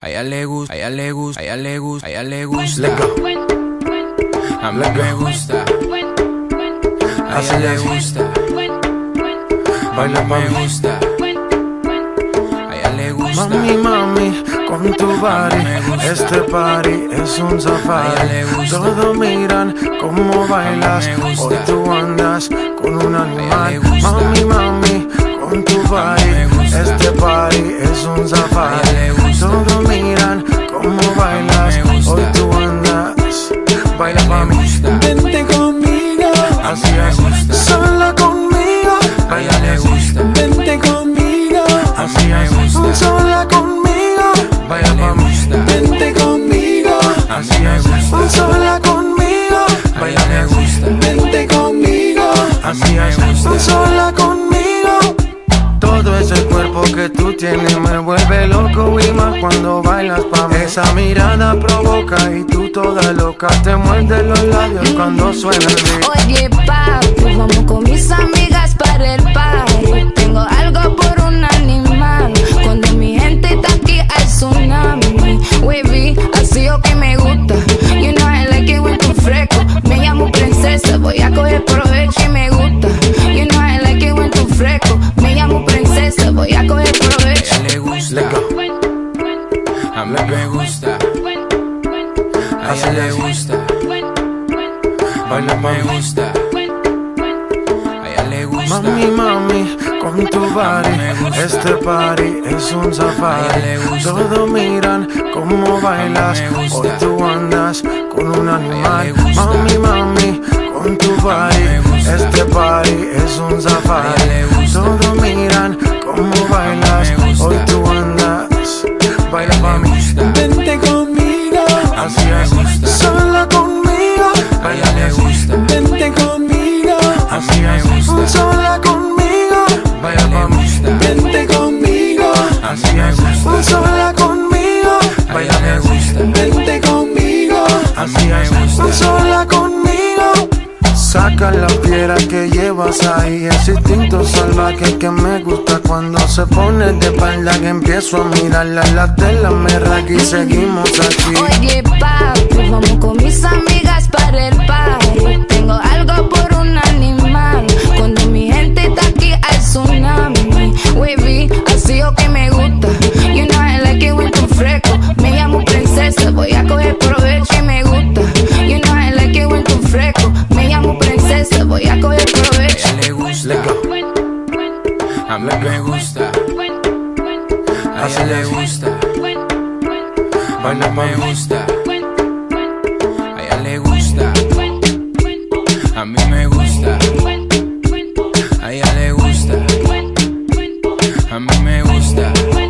A ella le gusta, a ella le gusta, a ella le gusta, a ella le gusta. Let go. A mí Let go. me gusta. A Así ella le gusta. Baila me gusta. A ella le gusta. Mami, mami, con tu body, este party es un safari. Todos miran cómo bailas, hoy tú andas con un animal. Mami, mami, me vuelve loco y más cuando bailas pa' mí. Esa mirada provoca y tú toda loca te muerde los labios cuando suena el beat. Oye, papi, vamos con mis amigas A mí me gusta. A ella le gusta. Baila pa' Me gusta. A ella le gusta. Mami, mami, con tu body, este party es un safari. Todos miran cómo bailas, hoy tú andas con un animal. Mami, mami, con tu body, este party es un safari. Todos Saca la fiera que llevas ahí, ese instinto salvaje que me gusta cuando se pone de espalda que empiezo a mirarla la tela me raca y seguimos aquí. Oye, papi, vamos con mis amigas A mí me gusta. A ella le gusta. Baila pa' Me mí. gusta. A ella le gusta. A mí me gusta. A ella le gusta. A mí me gusta.